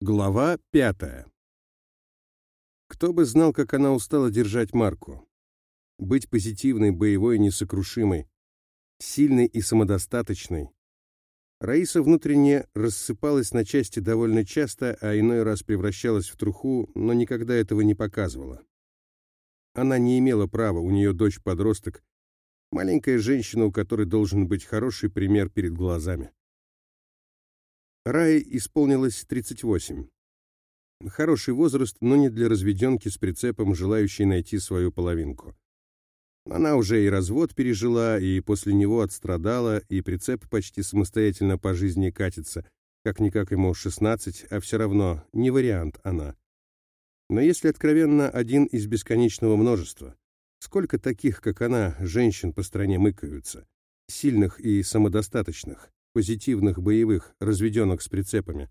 Глава пятая. Кто бы знал, как она устала держать марку. Быть позитивной, боевой, несокрушимой, сильной и самодостаточной. Раиса внутренне рассыпалась на части довольно часто, а иной раз превращалась в труху, но никогда этого не показывала. Она не имела права, у нее дочь-подросток, маленькая женщина, у которой должен быть хороший пример перед глазами. Рае исполнилось 38. Хороший возраст, но не для разведенки с прицепом, желающей найти свою половинку. Она уже и развод пережила, и после него отстрадала, и прицеп почти самостоятельно по жизни катится. Как-никак ему 16, а все равно не вариант она. Но если откровенно, один из бесконечного множества. Сколько таких, как она, женщин по стране мыкаются? Сильных и самодостаточных позитивных боевых, разведенных с прицепами,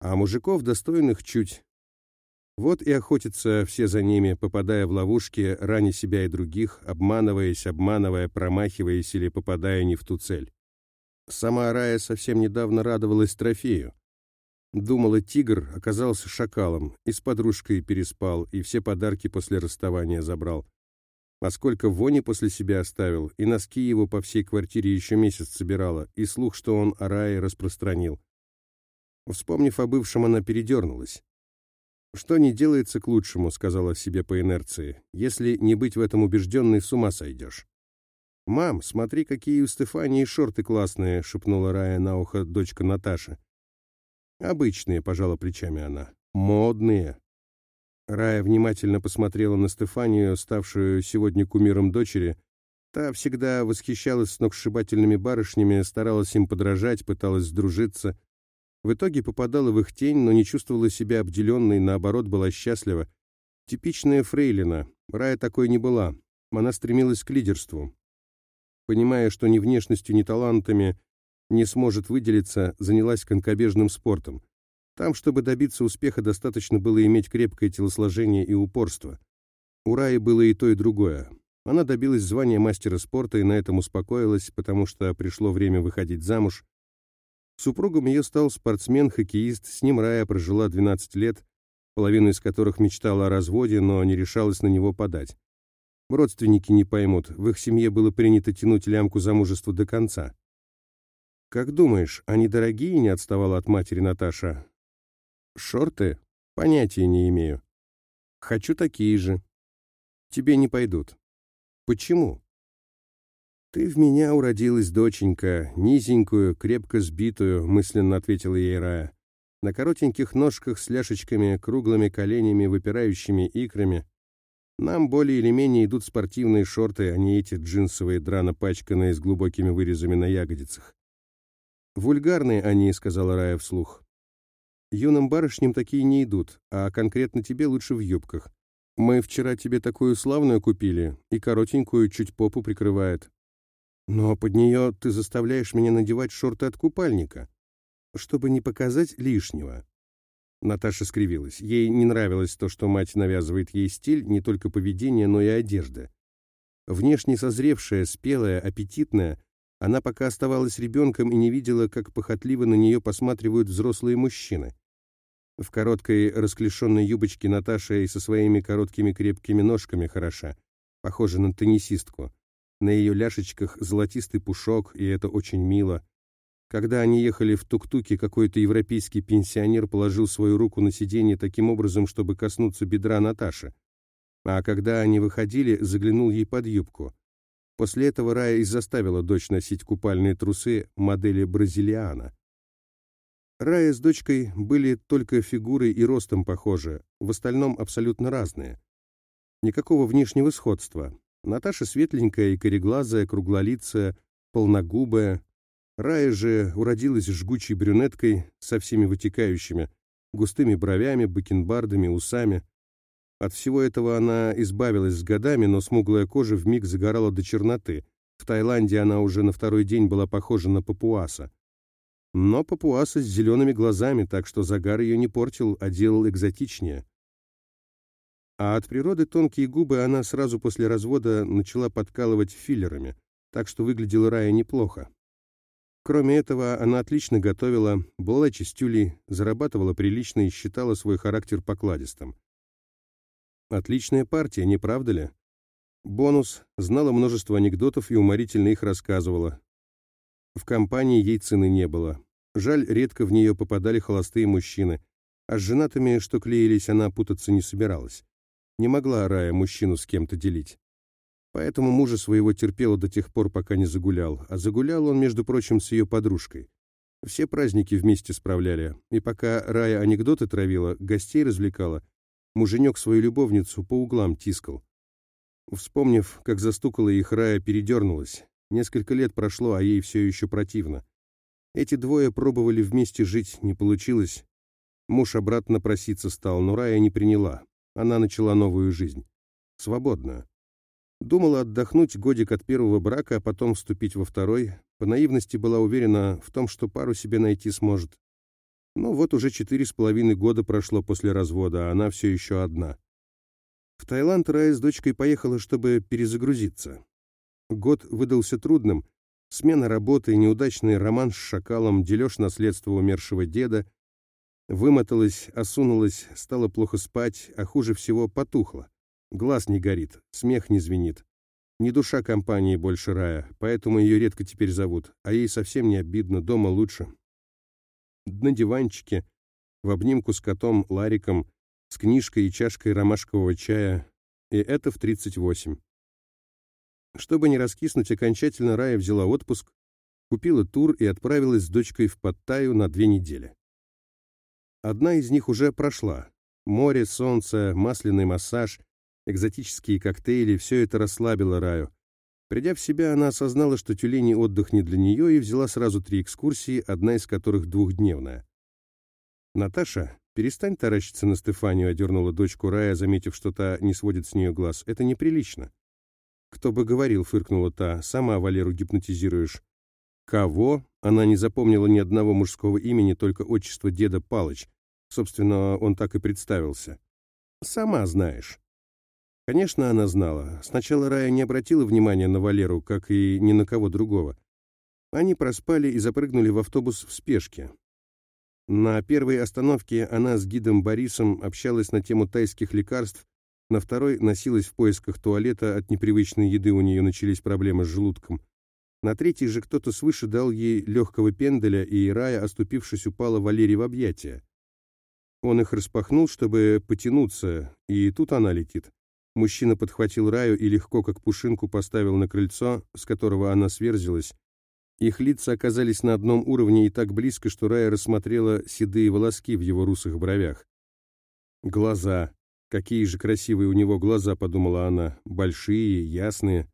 а мужиков достойных чуть. Вот и охотятся все за ними, попадая в ловушки, раня себя и других, обманываясь, обманывая, промахиваясь или попадая не в ту цель. Сама Рая совсем недавно радовалась трофею. Думала, тигр оказался шакалом, и с подружкой переспал, и все подарки после расставания забрал. А сколько вони после себя оставил, и носки его по всей квартире еще месяц собирала, и слух, что он о рае распространил. Вспомнив о бывшем, она передернулась. «Что не делается к лучшему», — сказала себе по инерции. «Если не быть в этом убежденной, с ума сойдешь». «Мам, смотри, какие у Стефании шорты классные», — шепнула Рая на ухо дочка Наташи. «Обычные», — пожала плечами она. «Модные». Рая внимательно посмотрела на Стефанию, ставшую сегодня кумиром дочери. Та всегда восхищалась сногсшибательными барышнями, старалась им подражать, пыталась сдружиться. В итоге попадала в их тень, но не чувствовала себя обделенной, наоборот, была счастлива. Типичная фрейлина. Рая такой не была. Она стремилась к лидерству. Понимая, что ни внешностью, ни талантами не сможет выделиться, занялась конькобежным спортом. Там, чтобы добиться успеха, достаточно было иметь крепкое телосложение и упорство. У Раи было и то, и другое. Она добилась звания мастера спорта и на этом успокоилась, потому что пришло время выходить замуж. Супругом ее стал спортсмен-хоккеист, с ним Рая прожила 12 лет, половину из которых мечтала о разводе, но не решалась на него подать. Родственники не поймут, в их семье было принято тянуть лямку замужества до конца. «Как думаешь, они дорогие?» — не отставала от матери Наташа. Шорты? Понятия не имею. Хочу такие же. Тебе не пойдут. Почему? Ты в меня уродилась, доченька, низенькую, крепко сбитую, мысленно ответила ей Рая. На коротеньких ножках с ляшечками, круглыми коленями, выпирающими икрами. Нам более или менее идут спортивные шорты, а не эти джинсовые драно пачканные с глубокими вырезами на ягодицах. «Вульгарные они», — сказала Рая вслух. Юным барышням такие не идут, а конкретно тебе лучше в юбках. Мы вчера тебе такую славную купили, и коротенькую чуть попу прикрывает. Но под нее ты заставляешь меня надевать шорты от купальника, чтобы не показать лишнего». Наташа скривилась. Ей не нравилось то, что мать навязывает ей стиль, не только поведение, но и одежда. Внешне созревшая, спелая, аппетитная, она пока оставалась ребенком и не видела, как похотливо на нее посматривают взрослые мужчины. В короткой расклешенной юбочке Наташа и со своими короткими крепкими ножками хороша, похожа на теннисистку. На ее ляшечках золотистый пушок, и это очень мило. Когда они ехали в тук-туке, какой-то европейский пенсионер положил свою руку на сиденье таким образом, чтобы коснуться бедра Наташи. А когда они выходили, заглянул ей под юбку. После этого Рая и заставила дочь носить купальные трусы модели «Бразилиана». Рая с дочкой были только фигурой и ростом похожи, в остальном абсолютно разные. Никакого внешнего сходства. Наташа светленькая и кореглазая, круглолицая, полногубая. Рая же уродилась жгучей брюнеткой со всеми вытекающими, густыми бровями, бакенбардами, усами. От всего этого она избавилась с годами, но смуглая кожа вмиг загорала до черноты. В Таиланде она уже на второй день была похожа на папуаса. Но папуаса с зелеными глазами, так что загар ее не портил, а делал экзотичнее. А от природы тонкие губы она сразу после развода начала подкалывать филлерами, так что выглядела Рая неплохо. Кроме этого, она отлично готовила, была чистюлей, зарабатывала прилично и считала свой характер покладистым. Отличная партия, не правда ли? Бонус, знала множество анекдотов и уморительно их рассказывала. В компании ей цены не было. Жаль, редко в нее попадали холостые мужчины, а с женатыми, что клеились, она путаться не собиралась. Не могла Рая мужчину с кем-то делить. Поэтому мужа своего терпела до тех пор, пока не загулял. А загулял он, между прочим, с ее подружкой. Все праздники вместе справляли. И пока Рая анекдоты травила, гостей развлекала, муженек свою любовницу по углам тискал. Вспомнив, как застукала их, Рая передернулась. Несколько лет прошло, а ей все еще противно. Эти двое пробовали вместе жить, не получилось. Муж обратно проситься стал, но Рая не приняла. Она начала новую жизнь. Свободную. Думала отдохнуть годик от первого брака, а потом вступить во второй. По наивности была уверена в том, что пару себе найти сможет. Ну вот уже четыре с половиной года прошло после развода, а она все еще одна. В Таиланд Рая с дочкой поехала, чтобы перезагрузиться. Год выдался трудным. Смена работы, неудачный роман с шакалом, дележ наследства умершего деда, Вымоталась, осунулась, стала плохо спать, а хуже всего потухла. Глаз не горит, смех не звенит. Не душа компании больше рая, поэтому ее редко теперь зовут, а ей совсем не обидно, дома лучше. На диванчике, в обнимку с котом Лариком, с книжкой и чашкой ромашкового чая, и это в 38. Чтобы не раскиснуть окончательно, Рая взяла отпуск, купила тур и отправилась с дочкой в Паттайю на две недели. Одна из них уже прошла. Море, солнце, масляный массаж, экзотические коктейли — все это расслабило Раю. Придя в себя, она осознала, что тюленей отдых не для нее, и взяла сразу три экскурсии, одна из которых двухдневная. «Наташа, перестань таращиться на Стефанию», — одернула дочку Рая, заметив, что та не сводит с нее глаз. «Это неприлично». «Кто бы говорил», — фыркнула та, — «сама Валеру гипнотизируешь». «Кого?» Она не запомнила ни одного мужского имени, только отчество деда Палыч, Собственно, он так и представился. «Сама знаешь». Конечно, она знала. Сначала Рая не обратила внимания на Валеру, как и ни на кого другого. Они проспали и запрыгнули в автобус в спешке. На первой остановке она с гидом Борисом общалась на тему тайских лекарств, на второй носилась в поисках туалета, от непривычной еды у нее начались проблемы с желудком. На третий же кто-то свыше дал ей легкого пенделя, и Рая, оступившись, упала Валере в объятия. Он их распахнул, чтобы потянуться, и тут она летит. Мужчина подхватил Раю и легко, как пушинку, поставил на крыльцо, с которого она сверзилась. Их лица оказались на одном уровне и так близко, что Рая рассмотрела седые волоски в его русых бровях. Глаза. Какие же красивые у него глаза, подумала она. Большие, ясные.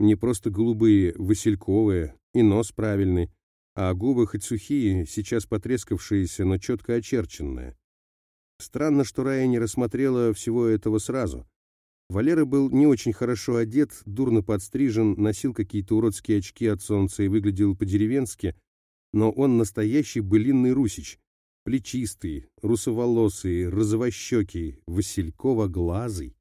Не просто голубые, васильковые, и нос правильный, а губы хоть сухие, сейчас потрескавшиеся, но четко очерченные. Странно, что Рая не рассмотрела всего этого сразу. Валера был не очень хорошо одет, дурно подстрижен, носил какие-то уродские очки от солнца и выглядел по-деревенски, но он настоящий былинный русич, плечистый, русоволосый, розовощекий, васильково-глазый.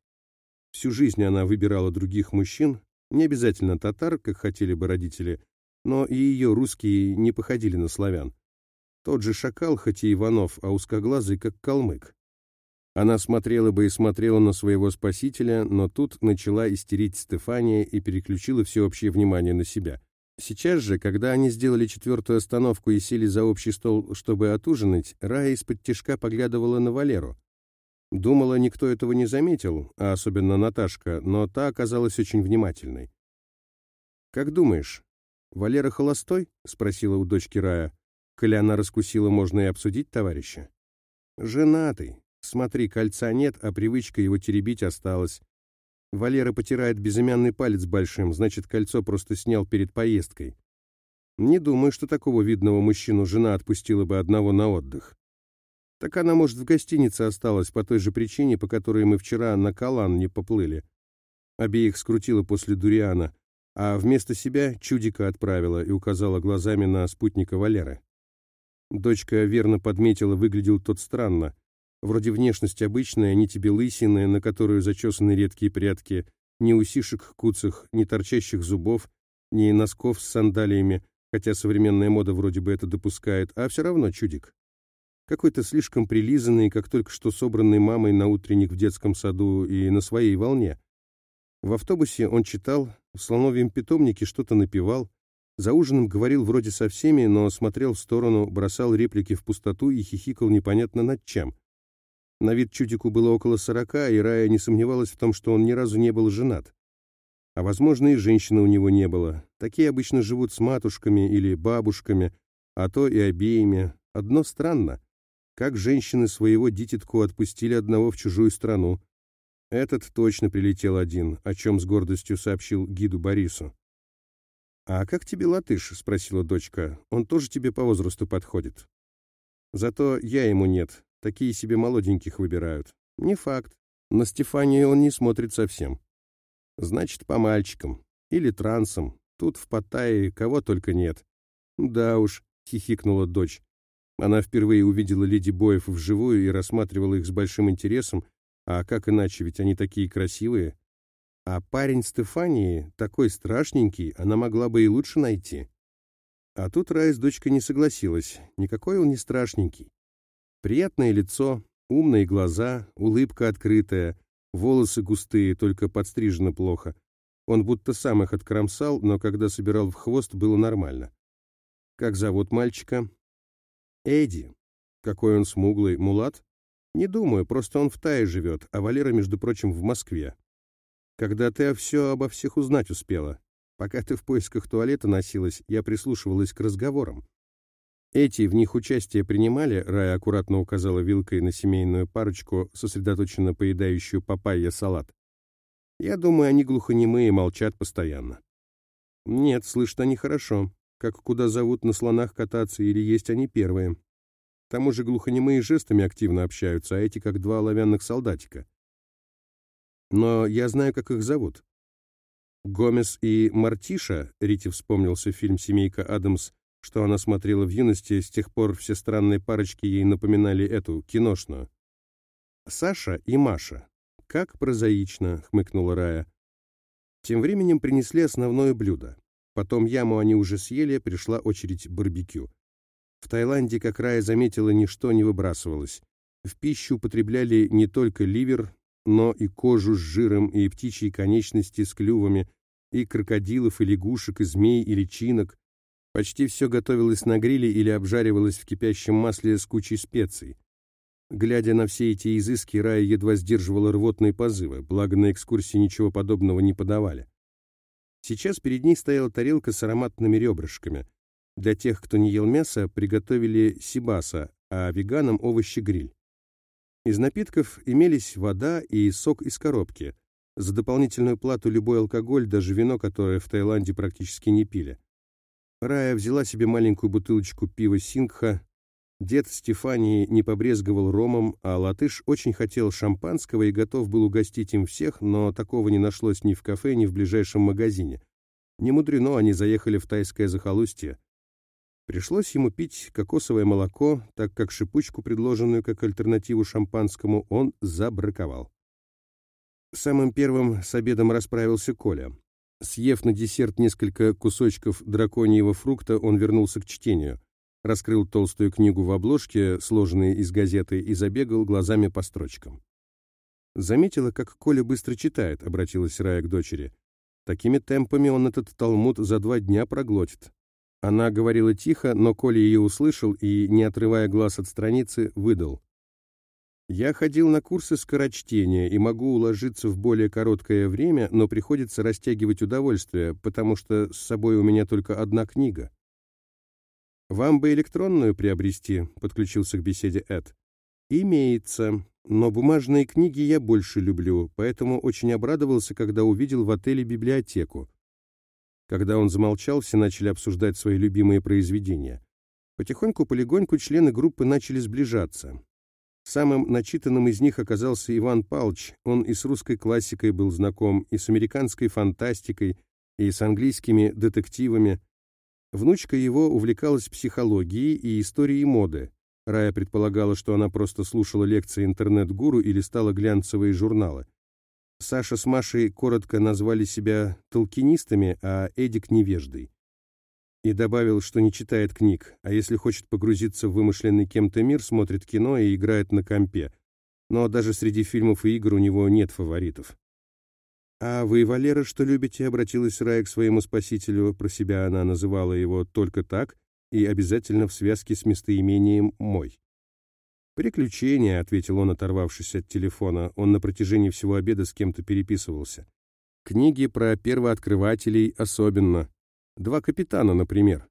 Всю жизнь она выбирала других мужчин, не обязательно татар, как хотели бы родители, но и ее русские не походили на славян. Тот же шакал, хоть и Иванов, а узкоглазый, как калмык. Она смотрела бы и смотрела на своего спасителя, но тут начала истерить Стефания и переключила всеобщее внимание на себя. Сейчас же, когда они сделали четвертую остановку и сели за общий стол, чтобы отужинать, Рая из-под тишка поглядывала на Валеру. Думала, никто этого не заметил, а особенно Наташка, но та оказалась очень внимательной. «Как думаешь, Валера холостой?» — спросила у дочки Рая. Коли она раскусила, можно и обсудить товарища. Женатый. Смотри, кольца нет, а привычка его теребить осталась. Валера потирает безымянный палец большим, значит, кольцо просто снял перед поездкой. Не думаю, что такого видного мужчину жена отпустила бы одного на отдых. Так она, может, в гостинице осталась по той же причине, по которой мы вчера на Калан не поплыли. Обеих скрутила после дуриана, а вместо себя чудика отправила и указала глазами на спутника Валеры. Дочка верно подметила, выглядел тот странно. Вроде внешность обычная, ни тебе лысины, на которую зачесаны редкие прятки, ни усишек куцах, ни торчащих зубов, ни носков с сандалиями, хотя современная мода вроде бы это допускает, а все равно чудик. Какой-то слишком прилизанный, как только что собранный мамой на утренник в детском саду и на своей волне. В автобусе он читал, в слоновьем питомнике что-то напевал, за ужином говорил вроде со всеми, но смотрел в сторону, бросал реплики в пустоту и хихикал непонятно над чем. На вид чудику было около сорока, и Рая не сомневалась в том, что он ни разу не был женат. А, возможно, и женщины у него не было. Такие обычно живут с матушками или бабушками, а то и обеими. Одно странно. Как женщины своего дитятку отпустили одного в чужую страну. Этот точно прилетел один, о чем с гордостью сообщил гиду Борису. «А как тебе латыш?» — спросила дочка. «Он тоже тебе по возрасту подходит». «Зато я ему нет. Такие себе молоденьких выбирают». «Не факт. На Стефанию он не смотрит совсем». «Значит, по мальчикам. Или трансам. Тут в Паттайе кого только нет». «Да уж», — хихикнула дочь. Она впервые увидела леди Боев вживую и рассматривала их с большим интересом, а как иначе, ведь они такие красивые. А парень Стефании, такой страшненький, она могла бы и лучше найти. А тут Рай с дочкой не согласилась, никакой он не страшненький. Приятное лицо, умные глаза, улыбка открытая, волосы густые, только подстрижено плохо. Он будто сам их откромсал, но когда собирал в хвост, было нормально. Как зовут мальчика? Эдди. Какой он смуглый, мулат? Не думаю, просто он в Тае живет, а Валера, между прочим, в Москве. Когда ты все обо всех узнать успела? Пока ты в поисках туалета носилась, я прислушивалась к разговорам. Эти в них участие принимали, Рая аккуратно указала вилкой на семейную парочку, сосредоточенно поедающую папайя салат. Я думаю, они глухонемые молчат постоянно. Нет, слышат они хорошо как куда зовут на слонах кататься, или есть они первые. К тому же глухонемые жестами активно общаются, а эти как два оловянных солдатика. Но я знаю, как их зовут. Гомес и Мартиша, Рите вспомнился фильм «Семейка Адамс», что она смотрела в юности, с тех пор все странные парочки ей напоминали эту, киношную. Саша и Маша. Как прозаично, хмыкнула Рая. Тем временем принесли основное блюдо. Потом яму они уже съели, пришла очередь барбекю. В Таиланде, как Рая заметила, ничто не выбрасывалось. В пищу употребляли не только ливер, но и кожу с жиром, и птичьи конечности с клювами, и крокодилов, и лягушек, и змей, и личинок. Почти все готовилось на гриле или обжаривалось в кипящем масле с кучей специй. Глядя на все эти изыски, Рая едва сдерживала рвотные позывы, благо на экскурсии ничего подобного не подавали. Сейчас перед ней стояла тарелка с ароматными ребрышками. Для тех, кто не ел мясо, приготовили сибаса, а веганам овощи-гриль. Из напитков имелись вода и сок из коробки. За дополнительную плату любой алкоголь, даже вино, которое в Таиланде практически не пили. Рая взяла себе маленькую бутылочку пива «Сингха», Дед Стефании не побрезговал ромом, а латыш очень хотел шампанского и готов был угостить им всех, но такого не нашлось ни в кафе, ни в ближайшем магазине. Не мудрено, они заехали в тайское захолустье. Пришлось ему пить кокосовое молоко, так как шипучку, предложенную как альтернативу шампанскому, он забраковал. Самым первым с обедом расправился Коля. Съев на десерт несколько кусочков драконьего фрукта, он вернулся к чтению раскрыл толстую книгу в обложке, сложенной из газеты, и забегал глазами по строчкам. Заметила, как Коля быстро читает, обратилась Рая к дочери. Такими темпами он этот талмуд за два дня проглотит. Она говорила тихо, но Коля ее услышал и, не отрывая глаз от страницы, выдал. «Я ходил на курсы скорочтения и могу уложиться в более короткое время, но приходится растягивать удовольствие, потому что с собой у меня только одна книга. «Вам бы электронную приобрести», — подключился к беседе Эд. «Имеется, но бумажные книги я больше люблю, поэтому очень обрадовался, когда увидел в отеле библиотеку». Когда он замолчал, все начали обсуждать свои любимые произведения. Потихоньку-полегоньку члены группы начали сближаться. Самым начитанным из них оказался Иван Палч. Он и с русской классикой был знаком, и с американской фантастикой, и с английскими детективами. Внучка его увлекалась психологией и историей моды. Рая предполагала, что она просто слушала лекции интернет-гуру или стала глянцевые журналы. Саша с Машей коротко назвали себя толкинистами, а Эдик — невеждой. И добавил, что не читает книг, а если хочет погрузиться в вымышленный кем-то мир, смотрит кино и играет на компе. Но даже среди фильмов и игр у него нет фаворитов. «А вы, Валера, что любите?» — обратилась Рая к своему спасителю. Про себя она называла его только так и обязательно в связке с местоимением «мой». «Приключения», — ответил он, оторвавшись от телефона. Он на протяжении всего обеда с кем-то переписывался. «Книги про первооткрывателей особенно. Два капитана, например».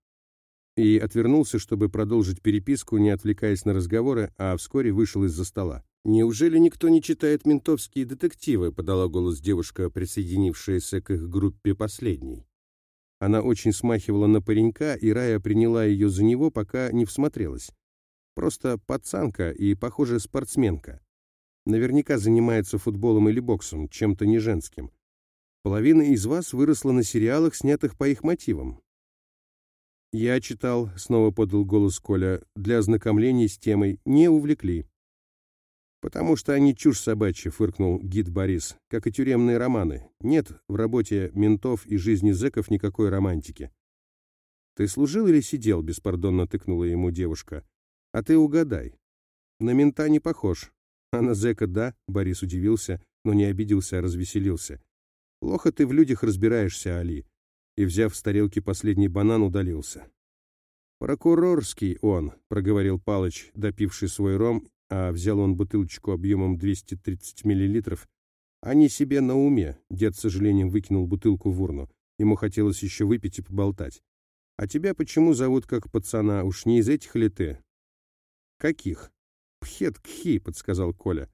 И отвернулся, чтобы продолжить переписку, не отвлекаясь на разговоры, а вскоре вышел из-за стола. «Неужели никто не читает ментовские детективы?» — подала голос девушка, присоединившаяся к их группе последней. Она очень смахивала на паренька, и Рая приняла ее за него, пока не всмотрелась. Просто пацанка и, похоже, спортсменка. Наверняка занимается футболом или боксом, чем-то не женским. Половина из вас выросла на сериалах, снятых по их мотивам. Я читал, снова подал голос Коля, для ознакомления с темой, не увлекли. «Потому что они чушь собачья», — фыркнул гид Борис, — «как и тюремные романы. Нет в работе ментов и жизни зэков никакой романтики». «Ты служил или сидел?» — беспардонно тыкнула ему девушка. А ты угадай. На мента не похож. А на зэка да, Борис удивился, но не обиделся, а развеселился. Плохо ты в людях разбираешься, Али. И, взяв с тарелки последний банан, удалился. «Прокурорский он», — проговорил Палыч, допивший свой ром, а взял он бутылочку объемом 230 миллилитров. Они себе на уме. Дед, с сожалением, выкинул бутылку в урну. Ему хотелось еще выпить и поболтать. «А тебя почему зовут как пацана? Уж не из этих ли ты?» «Каких?» «Пхет-кхи», — подсказал Коля.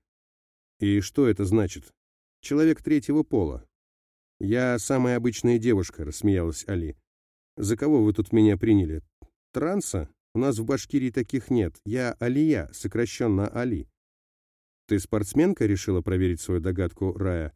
«И что это значит?» «Человек третьего пола». «Я самая обычная девушка», — рассмеялась Али. «За кого вы тут меня приняли? Транса? У нас в Башкирии таких нет. Я Алия, сокращенно Али». «Ты спортсменка?» — решила проверить свою догадку Рая.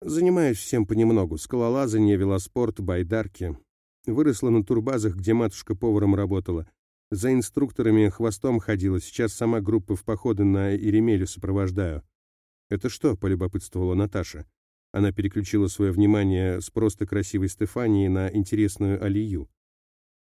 «Занимаюсь всем понемногу. Скалолазание, велоспорт, байдарки. Выросла на турбазах, где матушка поваром работала. За инструкторами хвостом ходила, сейчас сама группа в походы на Иремелю сопровождаю. «Это что?» — полюбопытствовала Наташа. Она переключила свое внимание с просто красивой Стефании на интересную Алию.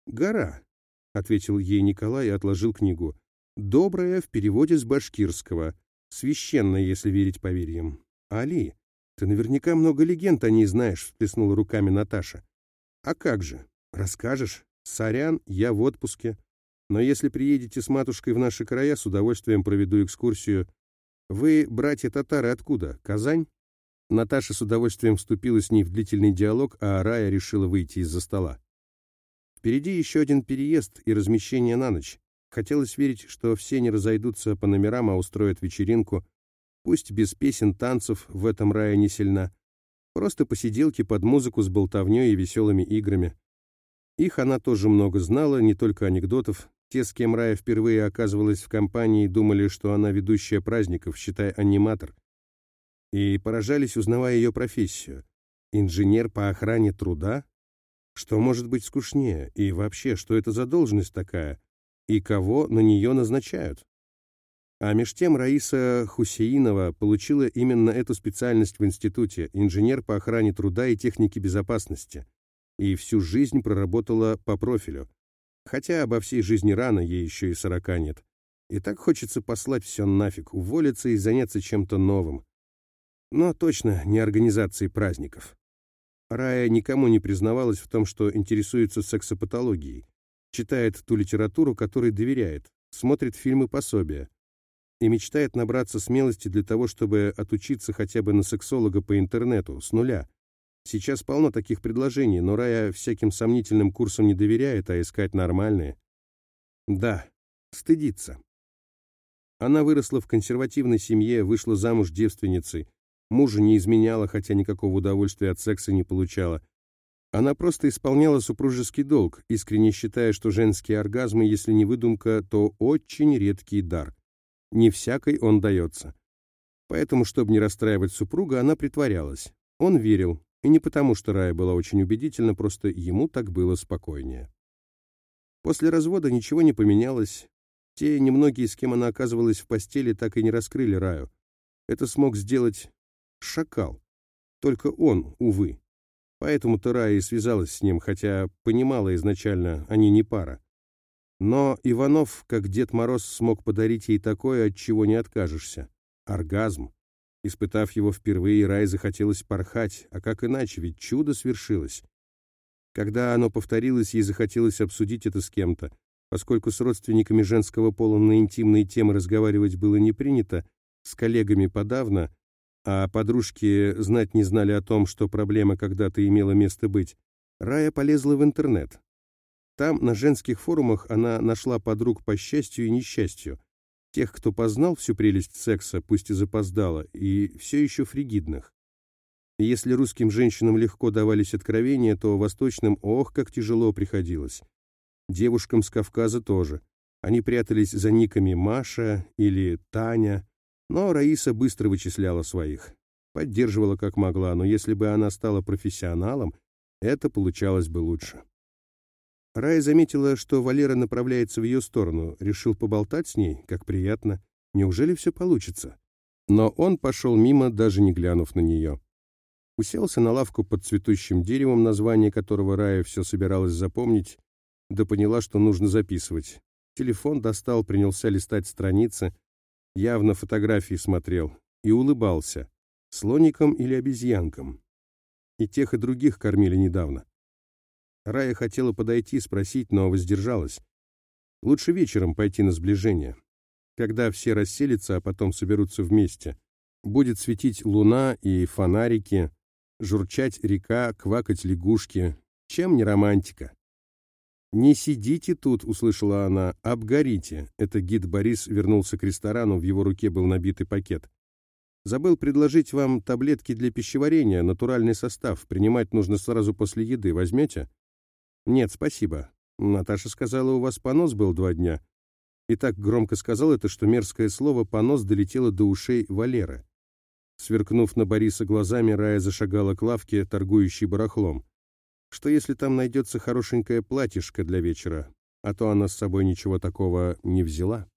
«Гора», — ответил ей Николай и отложил книгу. «Добрая в переводе с башкирского. Священная, если верить поверьям. Али, ты наверняка много легенд о ней знаешь», — всплеснула руками Наташа. «А как же? Расскажешь? Сорян, я в отпуске. Но если приедете с матушкой в наши края, с удовольствием проведу экскурсию. Вы, братья татары, откуда? Казань?» Наташа с удовольствием вступила с ней в длительный диалог, а Рая решила выйти из-за стола. Впереди еще один переезд и размещение на ночь. Хотелось верить, что все не разойдутся по номерам, а устроят вечеринку. Пусть без песен, танцев в этом рае не сильна. Просто посиделки под музыку с болтовней и веселыми играми. Их она тоже много знала, не только анекдотов, те, с кем Рая впервые оказывалась в компании, думали, что она ведущая праздников, считай аниматор. И поражались, узнавая ее профессию. Инженер по охране труда? Что может быть скучнее? И вообще, что это за должность такая? И кого на нее назначают? А меж тем Раиса Хусеинова получила именно эту специальность в институте, инженер по охране труда и технике безопасности, и всю жизнь проработала по профилю. Хотя обо всей жизни рано, ей еще и сорока нет. И так хочется послать все нафиг, уволиться и заняться чем-то новым. Но точно не организацией праздников. Рая никому не признавалась в том, что интересуется сексопатологией, читает ту литературу, которой доверяет, смотрит фильмы-пособия и мечтает набраться смелости для того, чтобы отучиться хотя бы на сексолога по интернету, с нуля, Сейчас полно таких предложений, но Рая всяким сомнительным курсам не доверяет, а искать нормальные. Да, стыдится. Она выросла в консервативной семье, вышла замуж девственницей. Мужа не изменяла, хотя никакого удовольствия от секса не получала. Она просто исполняла супружеский долг, искренне считая, что женские оргазмы, если не выдумка, то очень редкий дар. Не всякой он дается. Поэтому, чтобы не расстраивать супруга, она притворялась. Он верил, и не потому, что Рая была очень убедительна, просто ему так было спокойнее. После развода ничего не поменялось. Те немногие, с кем она оказывалась в постели, так и не раскрыли Раю. Это смог сделать шакал. Только он, увы. Поэтому-то и связалась с ним, хотя понимала изначально, они не пара. Но Иванов, как Дед Мороз, смог подарить ей такое, от чего не откажешься. Оргазм. Испытав его впервые, Рае захотелось порхать, а как иначе, ведь чудо свершилось. Когда оно повторилось, ей захотелось обсудить это с кем-то. Поскольку с родственниками женского пола на интимные темы разговаривать было не принято, с коллегами подавно, а подружки знать не знали о том, что проблема когда-то имела место быть, Рая полезла в интернет. Там, на женских форумах, она нашла подруг по счастью и несчастью, тех, кто познал всю прелесть секса, пусть и запоздало, и все еще фригидных. если русским женщинам легко давались откровения, то восточным ох, как тяжело приходилось. Девушкам с Кавказа тоже. Они прятались за никами Маша или Таня, но Раиса быстро вычисляла своих. Поддерживала как могла, но если бы она стала профессионалом, это получалось бы лучше. Рая заметила, что Валера направляется в ее сторону, решил поболтать с ней, как приятно. Неужели все получится? Но он пошел мимо, даже не глянув на нее. Уселся на лавку под цветущим деревом, название которого Рая все собиралась запомнить, да поняла, что нужно записывать. Телефон достал, принялся листать страницы, явно фотографии смотрел и улыбался. Слоником или обезьянком. И тех, и других кормили недавно. Рая хотела подойти, спросить, но воздержалась. Лучше вечером пойти на сближение. Когда все расселятся, а потом соберутся вместе. Будет светить луна и фонарики, журчать река, квакать лягушки. Чем не романтика? «Не сидите тут», — услышала она, — «обгорите». Это гид Борис вернулся к ресторану, в его руке был набитый пакет. «Забыл предложить вам таблетки для пищеварения, натуральный состав. Принимать нужно сразу после еды. Возьмете?» «Нет, спасибо. Наташа сказала, у вас понос был два дня». И так громко сказал это, что мерзкое слово «понос» долетело до ушей Валеры. Сверкнув на Бориса глазами, Рая зашагала к лавке, торгующей барахлом что если там найдется хорошенькое платьишко для вечера, а то она с собой ничего такого не взяла.